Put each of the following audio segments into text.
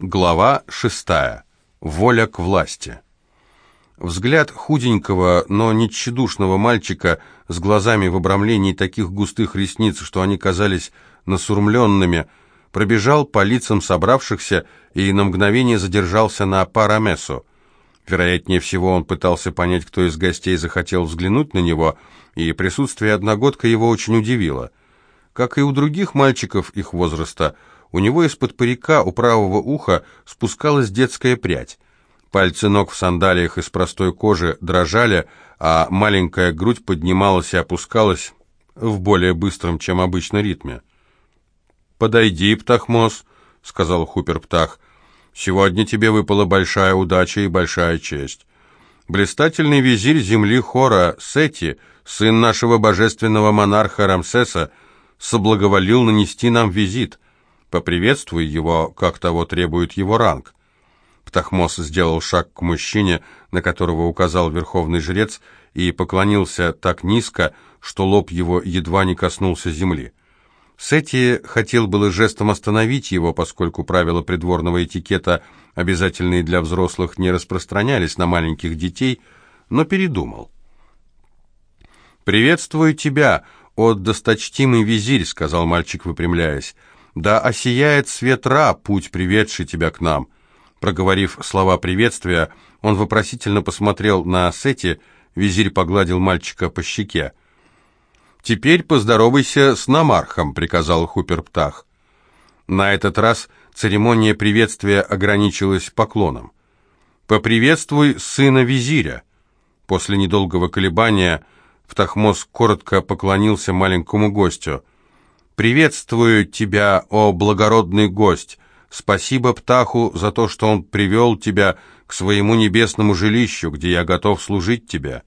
Глава шестая. Воля к власти. Взгляд худенького, но не тщедушного мальчика с глазами в обрамлении таких густых ресниц, что они казались насурмленными, пробежал по лицам собравшихся и на мгновение задержался на Парамесу. Вероятнее всего, он пытался понять, кто из гостей захотел взглянуть на него, и присутствие одногодка его очень удивило. Как и у других мальчиков их возраста, у него из-под парика у правого уха спускалась детская прядь. Пальцы ног в сандалиях из простой кожи дрожали, а маленькая грудь поднималась и опускалась в более быстром, чем обычно, ритме. «Подойди, Птахмос», — сказал Хупер-Птах, Сегодня тебе выпала большая удача и большая честь. Блистательный визирь земли Хора Сети, сын нашего божественного монарха Рамсеса, соблаговолил нанести нам визит. Поприветствуй его, как того требует его ранг. Птахмос сделал шаг к мужчине, на которого указал верховный жрец, и поклонился так низко, что лоб его едва не коснулся земли. Сетти хотел было жестом остановить его, поскольку правила придворного этикета, обязательные для взрослых, не распространялись на маленьких детей, но передумал. «Приветствую тебя, о досточтимый визирь», — сказал мальчик, выпрямляясь. «Да осияет свет Ра, путь, приведший тебя к нам». Проговорив слова приветствия, он вопросительно посмотрел на Сети, визирь погладил мальчика по щеке. «Теперь поздоровайся с Намархом», — приказал Хупер-Птах. На этот раз церемония приветствия ограничилась поклоном. «Поприветствуй сына визиря». После недолгого колебания Птахмос коротко поклонился маленькому гостю. «Приветствую тебя, о благородный гость! Спасибо Птаху за то, что он привел тебя к своему небесному жилищу, где я готов служить тебе».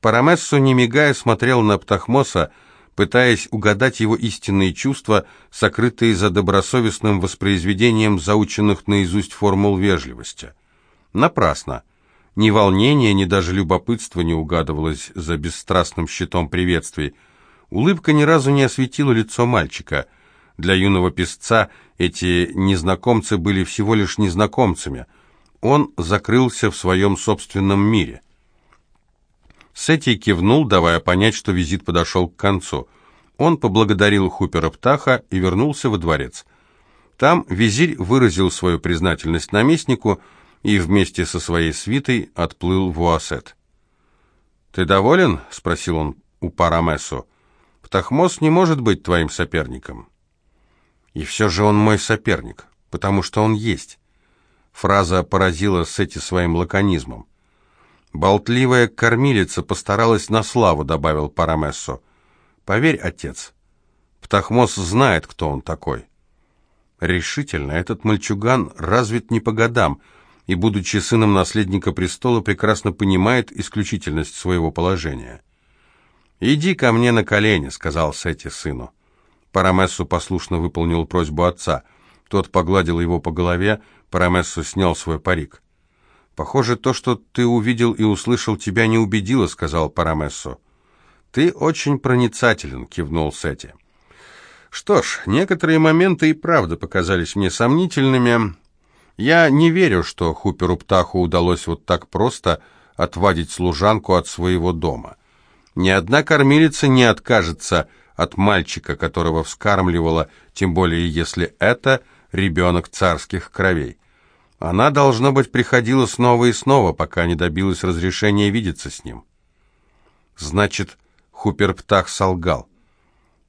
Парамессо, не мигая, смотрел на Птахмоса, пытаясь угадать его истинные чувства, сокрытые за добросовестным воспроизведением заученных наизусть формул вежливости. Напрасно. Ни волнения, ни даже любопытства не угадывалось за бесстрастным щитом приветствий. Улыбка ни разу не осветила лицо мальчика. Для юного песца эти незнакомцы были всего лишь незнакомцами. Он закрылся в своем собственном мире. Сетти кивнул, давая понять, что визит подошел к концу. Он поблагодарил Хупера Птаха и вернулся во дворец. Там визирь выразил свою признательность наместнику и вместе со своей свитой отплыл в Уасет. «Ты доволен?» — спросил он у Парамесу. «Птахмос не может быть твоим соперником». «И все же он мой соперник, потому что он есть». Фраза поразила Сети своим лаконизмом. «Болтливая кормилица постаралась на славу», — добавил Парамессо. «Поверь, отец, Птахмос знает, кто он такой». Решительно, этот мальчуган развит не по годам, и, будучи сыном наследника престола, прекрасно понимает исключительность своего положения. «Иди ко мне на колени», — сказал Сети сыну. Парамессу послушно выполнил просьбу отца. Тот погладил его по голове, Парамессу снял свой парик. «Похоже, то, что ты увидел и услышал, тебя не убедило», — сказал Парамессо. «Ты очень проницателен», — кивнул Сети. «Что ж, некоторые моменты и правда показались мне сомнительными. Я не верю, что Хуперу Птаху удалось вот так просто отвадить служанку от своего дома. Ни одна кормилица не откажется от мальчика, которого вскармливала, тем более если это ребенок царских кровей. Она, должно быть, приходила снова и снова, пока не добилась разрешения видеться с ним. Значит, Хуперптах солгал.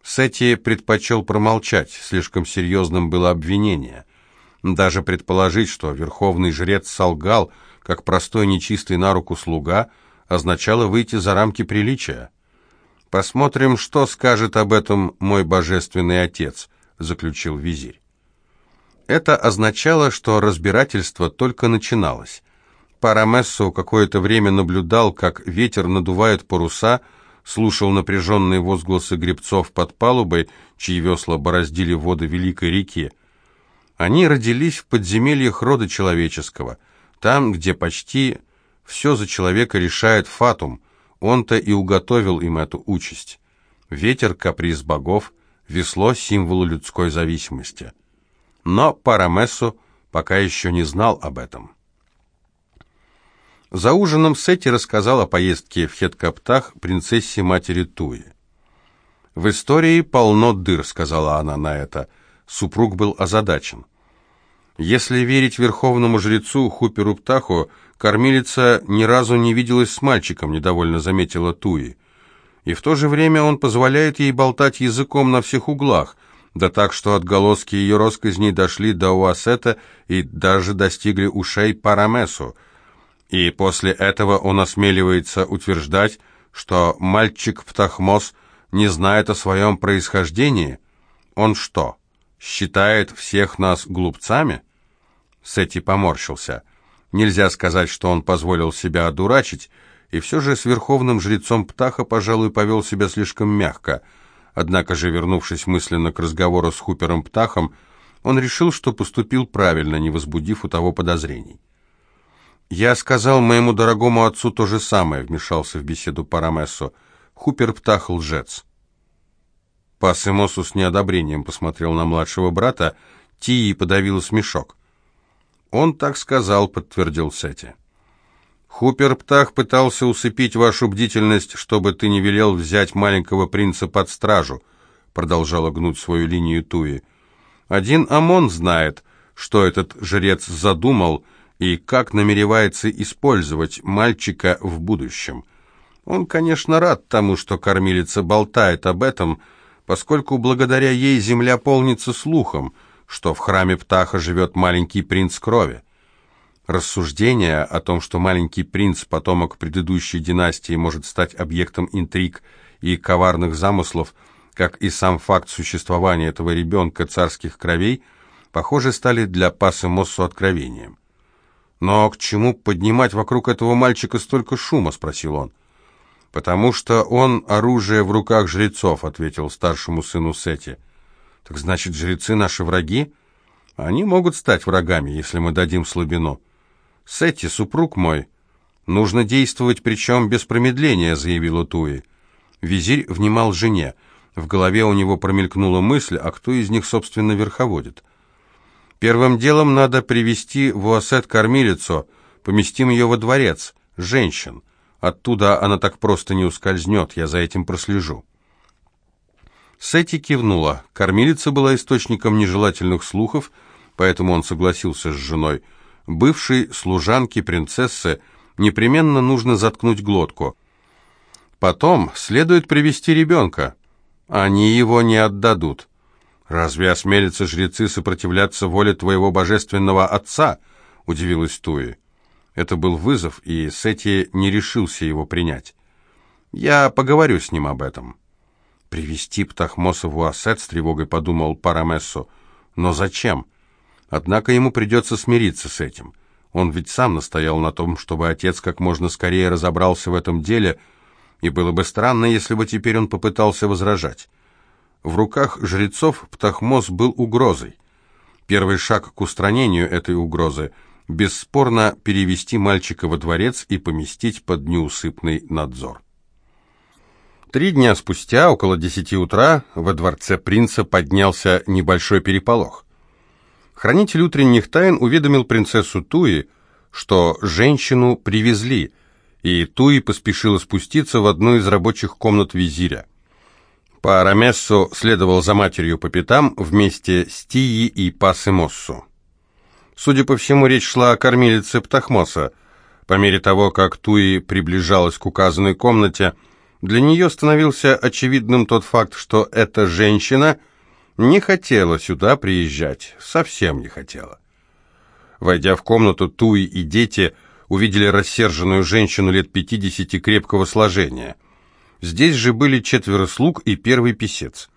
Сетти предпочел промолчать, слишком серьезным было обвинение. Даже предположить, что верховный жрец солгал, как простой нечистый на руку слуга, означало выйти за рамки приличия. «Посмотрим, что скажет об этом мой божественный отец», — заключил визирь. Это означало, что разбирательство только начиналось. Парамессо какое-то время наблюдал, как ветер надувает паруса, слушал напряженные возгласы гребцов под палубой, чьи весла бороздили воды Великой реки. Они родились в подземельях рода человеческого, там, где почти все за человека решает фатум, он-то и уготовил им эту участь. Ветер — каприз богов, весло — символ людской зависимости. Но Парамессу пока еще не знал об этом. За ужином Сетти рассказал о поездке в Хеткаптах принцессе матери Туи. «В истории полно дыр», — сказала она на это. Супруг был озадачен. Если верить верховному жрецу Хуперу Птаху, кормилица ни разу не виделась с мальчиком, недовольно заметила Туи. И в то же время он позволяет ей болтать языком на всех углах, да так, что отголоски ее росказней дошли до Уасета и даже достигли ушей Парамесу. И после этого он осмеливается утверждать, что мальчик Птахмос не знает о своем происхождении. Он что, считает всех нас глупцами? Сети поморщился. Нельзя сказать, что он позволил себя одурачить, и все же с верховным жрецом Птаха, пожалуй, повел себя слишком мягко. Однако же, вернувшись мысленно к разговору с Хупером Птахом, он решил, что поступил правильно, не возбудив у того подозрений. «Я сказал моему дорогому отцу то же самое», — вмешался в беседу Парамессо. «Хупер Птах лжец». Пасемосу с неодобрением посмотрел на младшего брата, Тии подавил смешок. «Он так сказал», — подтвердил Сети. «Хупер Птах пытался усыпить вашу бдительность, чтобы ты не велел взять маленького принца под стражу», — продолжала гнуть свою линию Туи. «Один Амон знает, что этот жрец задумал и как намеревается использовать мальчика в будущем. Он, конечно, рад тому, что кормилица болтает об этом, поскольку благодаря ей земля полнится слухом — что в храме Птаха живет маленький принц крови. Рассуждение о том, что маленький принц, потомок предыдущей династии, может стать объектом интриг и коварных замыслов, как и сам факт существования этого ребенка царских кровей, похоже, стали для Пасы Моссу откровением. «Но к чему поднимать вокруг этого мальчика столько шума?» — спросил он. «Потому что он оружие в руках жрецов», — ответил старшему сыну Сети. Так значит, жрецы наши враги? Они могут стать врагами, если мы дадим слабину. Сетти, супруг мой, нужно действовать, причем без промедления, заявила Туи. Визирь внимал жене. В голове у него промелькнула мысль, а кто из них, собственно, верховодит. Первым делом надо привести в Уасет кормилицу, поместим ее во дворец, женщин. Оттуда она так просто не ускользнет, я за этим прослежу. Сетти кивнула. Кормилица была источником нежелательных слухов, поэтому он согласился с женой. Бывшей служанке принцессы непременно нужно заткнуть глотку. Потом следует привести ребенка. Они его не отдадут. «Разве осмелятся жрецы сопротивляться воле твоего божественного отца?» — удивилась Туи. Это был вызов, и Сети не решился его принять. «Я поговорю с ним об этом». Привести Птахмоса в Уасет, с тревогой подумал Парамессо. Но зачем? Однако ему придется смириться с этим. Он ведь сам настоял на том, чтобы отец как можно скорее разобрался в этом деле, и было бы странно, если бы теперь он попытался возражать. В руках жрецов Птахмос был угрозой. Первый шаг к устранению этой угрозы – бесспорно перевести мальчика во дворец и поместить под неусыпный надзор. Три дня спустя, около десяти утра, во дворце принца поднялся небольшой переполох. Хранитель утренних тайн уведомил принцессу Туи, что женщину привезли, и Туи поспешила спуститься в одну из рабочих комнат визиря. Парамессо следовал за матерью по пятам вместе с Тией и Пасемоссу. Судя по всему, речь шла о кормилице Птахмоса. По мере того, как Туи приближалась к указанной комнате, для нее становился очевидным тот факт, что эта женщина не хотела сюда приезжать, совсем не хотела. Войдя в комнату, Туи и дети увидели рассерженную женщину лет пятидесяти крепкого сложения. Здесь же были четверо слуг и первый писец.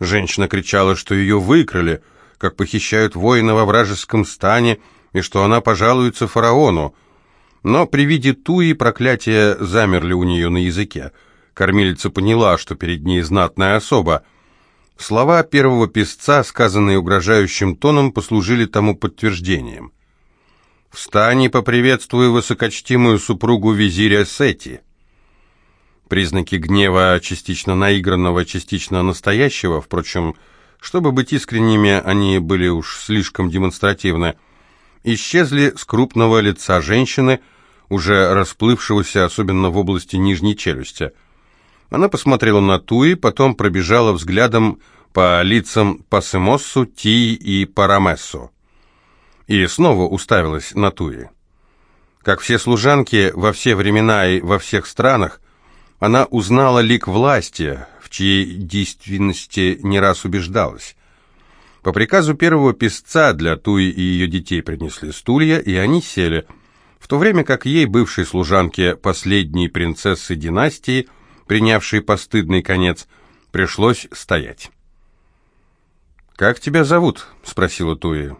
Женщина кричала, что ее выкрали, как похищают воина во вражеском стане, и что она пожалуется фараону. Но при виде Туи проклятия замерли у нее на языке – Кормилица поняла, что перед ней знатная особа. Слова первого писца, сказанные угрожающим тоном, послужили тому подтверждением. «Встань и поприветствуй высокочтимую супругу визиря Сети». Признаки гнева, частично наигранного, частично настоящего, впрочем, чтобы быть искренними, они были уж слишком демонстративны, исчезли с крупного лица женщины, уже расплывшегося, особенно в области нижней челюсти. Она посмотрела на Туи, потом пробежала взглядом по лицам Пасемоссу, Тии и Парамессу. И снова уставилась на Туи. Как все служанки во все времена и во всех странах, она узнала лик власти, в чьей действенности не раз убеждалась. По приказу первого писца для Туи и ее детей принесли стулья, и они сели, в то время как ей, бывшей служанке последней принцессы династии, принявшей постыдный конец, пришлось стоять. «Как тебя зовут?» — спросила Туи.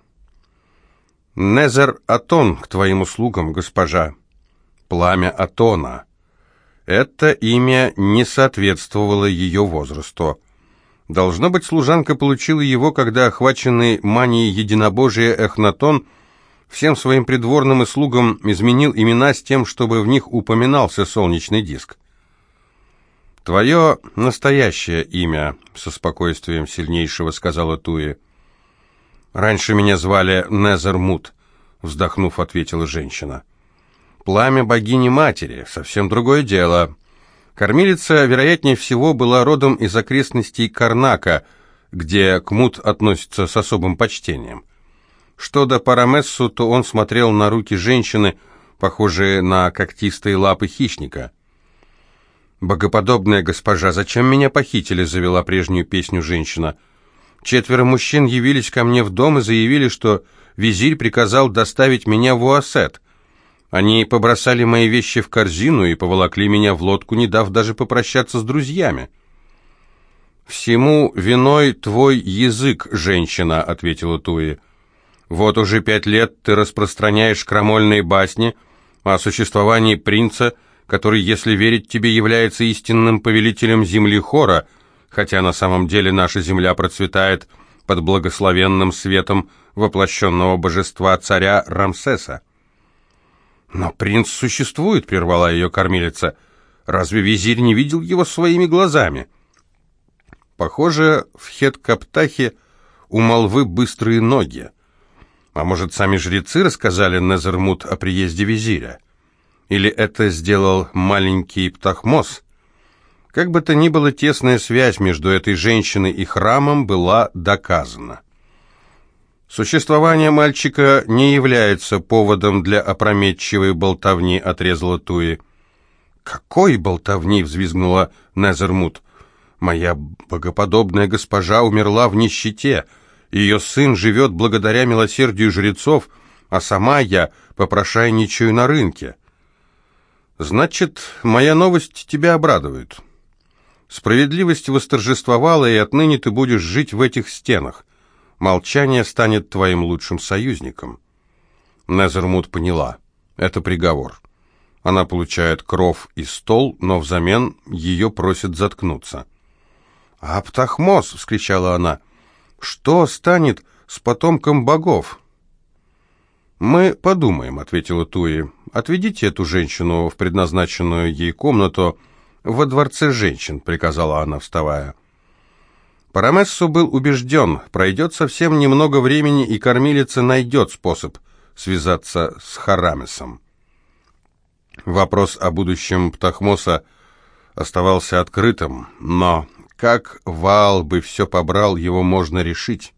«Незер Атон к твоим услугам, госпожа». «Пламя Атона». Это имя не соответствовало ее возрасту. Должно быть, служанка получила его, когда охваченный манией единобожия Эхнатон всем своим придворным и слугам изменил имена с тем, чтобы в них упоминался солнечный диск. «Твое настоящее имя», — со спокойствием сильнейшего сказала Туи. «Раньше меня звали Незермут», — вздохнув, ответила женщина. «Пламя богини-матери, совсем другое дело. Кормилица, вероятнее всего, была родом из окрестностей Карнака, где к Мут относится с особым почтением. Что до Парамессу, то он смотрел на руки женщины, похожие на когтистые лапы хищника. «Богоподобная госпожа, зачем меня похитили?» — завела прежнюю песню женщина. «Четверо мужчин явились ко мне в дом и заявили, что визирь приказал доставить меня в Уасет. Они побросали мои вещи в корзину и поволокли меня в лодку, не дав даже попрощаться с друзьями. «Всему виной твой язык, женщина», — ответила Туи. «Вот уже пять лет ты распространяешь крамольные басни о существовании принца, который, если верить тебе, является истинным повелителем земли Хора, хотя на самом деле наша земля процветает под благословенным светом воплощенного божества царя Рамсеса. «Но принц существует», — прервала ее кормилица. «Разве визирь не видел его своими глазами?» Похоже, в Хет-Каптахе у молвы быстрые ноги. А может, сами жрецы рассказали Незермут о приезде визиря? Или это сделал маленький Птахмос? Как бы то ни было, тесная связь между этой женщиной и храмом была доказана. «Существование мальчика не является поводом для опрометчивой болтовни», — отрезала Туи. «Какой болтовни?» — взвизгнула Незермут. «Моя богоподобная госпожа умерла в нищете. Ее сын живет благодаря милосердию жрецов, а сама я попрошайничаю на рынке». «Значит, моя новость тебя обрадует. Справедливость восторжествовала, и отныне ты будешь жить в этих стенах. Молчание станет твоим лучшим союзником. Незермут поняла. Это приговор. Она получает кров и стол, но взамен ее просят заткнуться. «Аптахмос!» — вскричала она. «Что станет с потомком богов?» «Мы подумаем», — ответила Туи. «Отведите эту женщину в предназначенную ей комнату во дворце женщин», — приказала она, вставая. Парамессу был убежден, пройдет совсем немного времени, и кормилица найдет способ связаться с Харамесом. Вопрос о будущем Птахмоса оставался открытым, но как Ваал бы все побрал, его можно решить.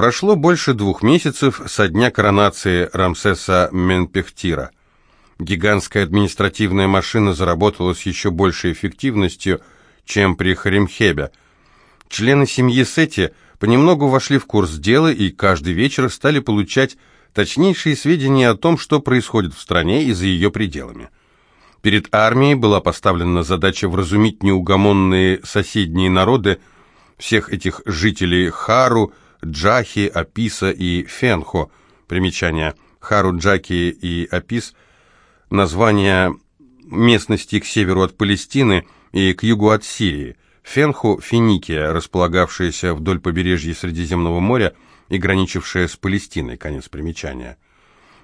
Прошло больше двух месяцев со дня коронации Рамсеса Менпехтира. Гигантская административная машина заработала с еще большей эффективностью – чем при Харимхебе. Члены семьи Сети понемногу вошли в курс дела и каждый вечер стали получать точнейшие сведения о том, что происходит в стране и за ее пределами. Перед армией была поставлена задача вразумить неугомонные соседние народы, всех этих жителей Хару, Джахи, Аписа и Фенхо. Примечание. Хару, Джаки и Апис – названия местности к северу от Палестины – и к югу от Сирии. Фенху – Финикия, располагавшаяся вдоль побережья Средиземного моря и граничившая с Палестиной, конец примечания.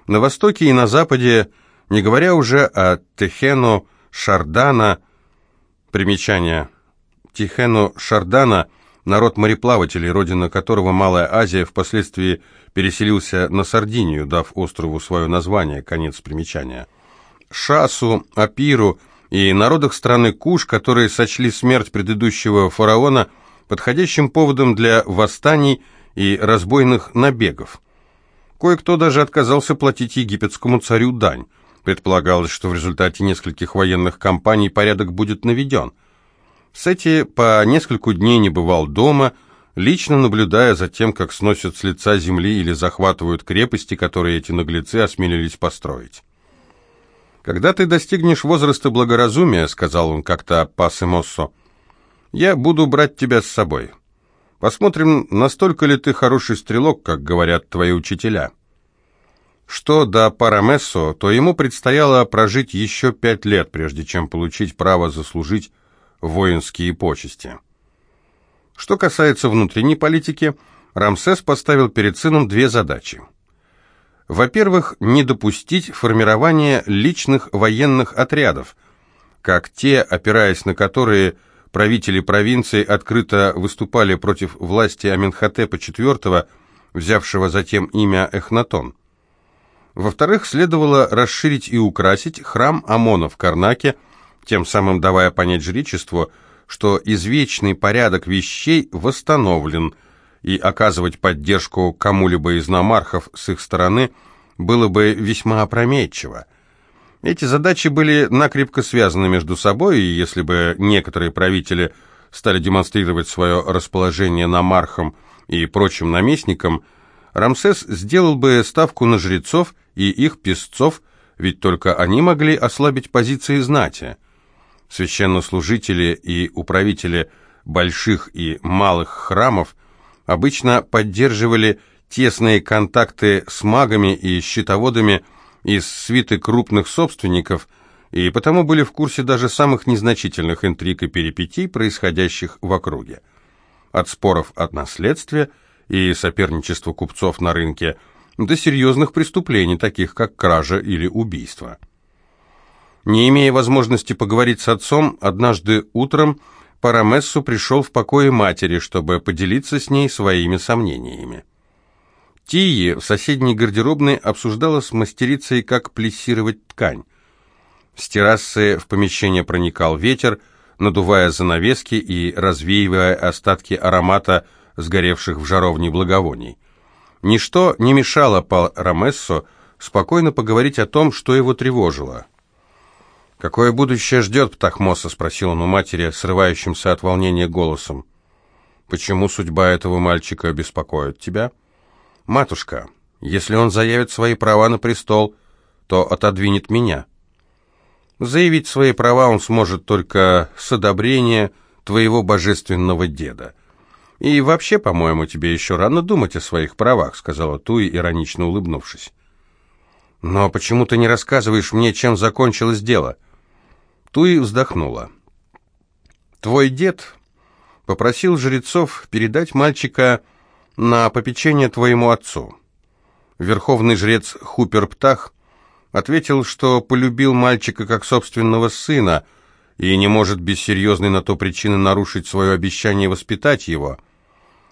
На востоке и на западе, не говоря уже о Техену, Шардана, примечание, Тихену Шардана, народ мореплавателей, родина которого Малая Азия впоследствии переселился на Сардинию, дав острову свое название, конец примечания. Шасу, Апиру и народах страны Куш, которые сочли смерть предыдущего фараона подходящим поводом для восстаний и разбойных набегов. Кое-кто даже отказался платить египетскому царю дань. Предполагалось, что в результате нескольких военных кампаний порядок будет наведен. Сети по нескольку дней не бывал дома, лично наблюдая за тем, как сносят с лица земли или захватывают крепости, которые эти наглецы осмелились построить. «Когда ты достигнешь возраста благоразумия, — сказал он как-то Пассе Моссо, — я буду брать тебя с собой. Посмотрим, настолько ли ты хороший стрелок, как говорят твои учителя. Что до Парамессо, то ему предстояло прожить еще пять лет, прежде чем получить право заслужить воинские почести. Что касается внутренней политики, Рамсес поставил перед сыном две задачи. Во-первых, не допустить формирования личных военных отрядов, как те, опираясь на которые правители провинции открыто выступали против власти Аменхотепа IV, взявшего затем имя Эхнатон. Во-вторых, следовало расширить и украсить храм Амона в Карнаке, тем самым давая понять жречеству, что извечный порядок вещей восстановлен, и оказывать поддержку кому-либо из намархов с их стороны было бы весьма опрометчиво. Эти задачи были накрепко связаны между собой, и если бы некоторые правители стали демонстрировать свое расположение намархам и прочим наместникам, Рамсес сделал бы ставку на жрецов и их песцов, ведь только они могли ослабить позиции знати. Священнослужители и управители больших и малых храмов обычно поддерживали тесные контакты с магами и щитоводами из свиты крупных собственников, и потому были в курсе даже самых незначительных интриг и перипетий, происходящих в округе. От споров от наследствия и соперничества купцов на рынке до серьезных преступлений, таких как кража или убийство. Не имея возможности поговорить с отцом, однажды утром Парамессу пришел в покое матери, чтобы поделиться с ней своими сомнениями. Тии в соседней гардеробной обсуждала с мастерицей, как плессировать ткань. С террасы в помещение проникал ветер, надувая занавески и развеивая остатки аромата сгоревших в жаровне благовоний. Ничто не мешало Парамессу спокойно поговорить о том, что его тревожило. «Какое будущее ждет Птахмоса?» — спросил он у матери, срывающимся от волнения голосом. «Почему судьба этого мальчика беспокоит тебя?» «Матушка, если он заявит свои права на престол, то отодвинет меня». Заявить свои права он сможет только с одобрения твоего божественного деда. И вообще, по-моему, тебе еще рано думать о своих правах», — сказала Туи, иронично улыбнувшись. «Но почему ты не рассказываешь мне, чем закончилось дело?» Туи вздохнула. «Твой дед попросил жрецов передать мальчика на попечение твоему отцу. Верховный жрец Хупер Птах ответил, что полюбил мальчика как собственного сына и не может без серьезной на то причины нарушить свое обещание воспитать его.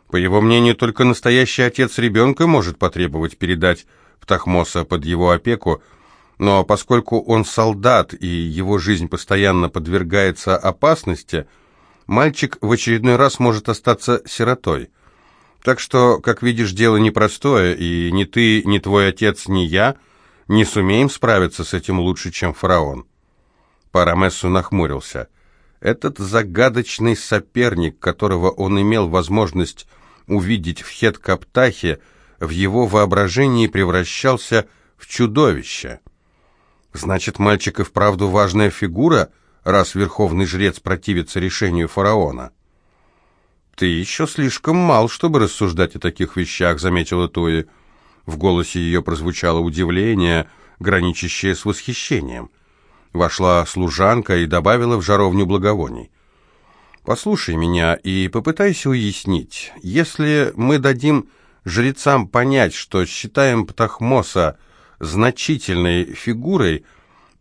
По его мнению, только настоящий отец ребенка может потребовать передать Птахмоса под его опеку, но поскольку он солдат и его жизнь постоянно подвергается опасности, мальчик в очередной раз может остаться сиротой. Так что, как видишь, дело непростое, и ни ты, ни твой отец, ни я не сумеем справиться с этим лучше, чем фараон. Парамессу нахмурился. Этот загадочный соперник, которого он имел возможность увидеть в Хет-Каптахе, в его воображении превращался в чудовище. Значит, мальчик и вправду важная фигура, раз верховный жрец противится решению фараона. «Ты еще слишком мал, чтобы рассуждать о таких вещах», — заметила Туи. В голосе ее прозвучало удивление, граничащее с восхищением. Вошла служанка и добавила в жаровню благовоний. «Послушай меня и попытайся уяснить. Если мы дадим жрецам понять, что считаем Птахмоса значительной фигурой,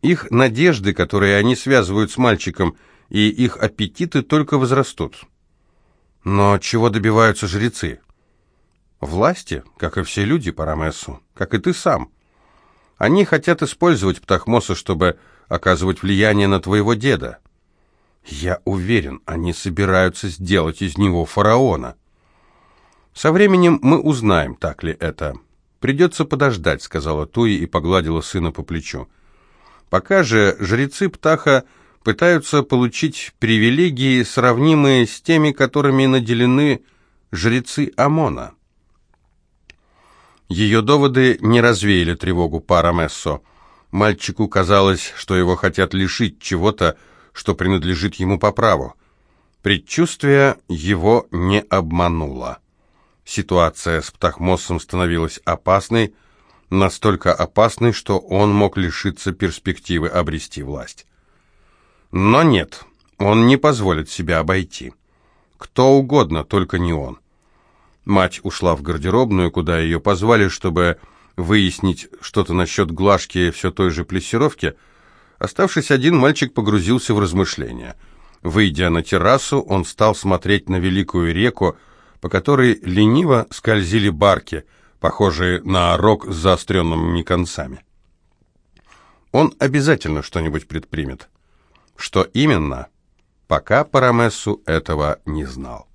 их надежды, которые они связывают с мальчиком, и их аппетиты только возрастут». Но чего добиваются жрецы? Власти, как и все люди по Рамесу, как и ты сам. Они хотят использовать Птахмоса, чтобы оказывать влияние на твоего деда. Я уверен, они собираются сделать из него фараона. Со временем мы узнаем, так ли это. Придется подождать, сказала Туи и погладила сына по плечу. Пока же жрецы Птаха пытаются получить привилегии, сравнимые с теми, которыми наделены жрецы Амона. Ее доводы не развеяли тревогу Парамессо. Мальчику казалось, что его хотят лишить чего-то, что принадлежит ему по праву. Предчувствие его не обмануло. Ситуация с Птахмосом становилась опасной, настолько опасной, что он мог лишиться перспективы обрести власть. Но нет, он не позволит себя обойти. Кто угодно, только не он. Мать ушла в гардеробную, куда ее позвали, чтобы выяснить что-то насчет глажки все той же плессировки. Оставшись один, мальчик погрузился в размышления. Выйдя на террасу, он стал смотреть на великую реку, по которой лениво скользили барки, похожие на рог с заостренными концами. Он обязательно что-нибудь предпримет. Что именно? Пока Парамессу этого не знал.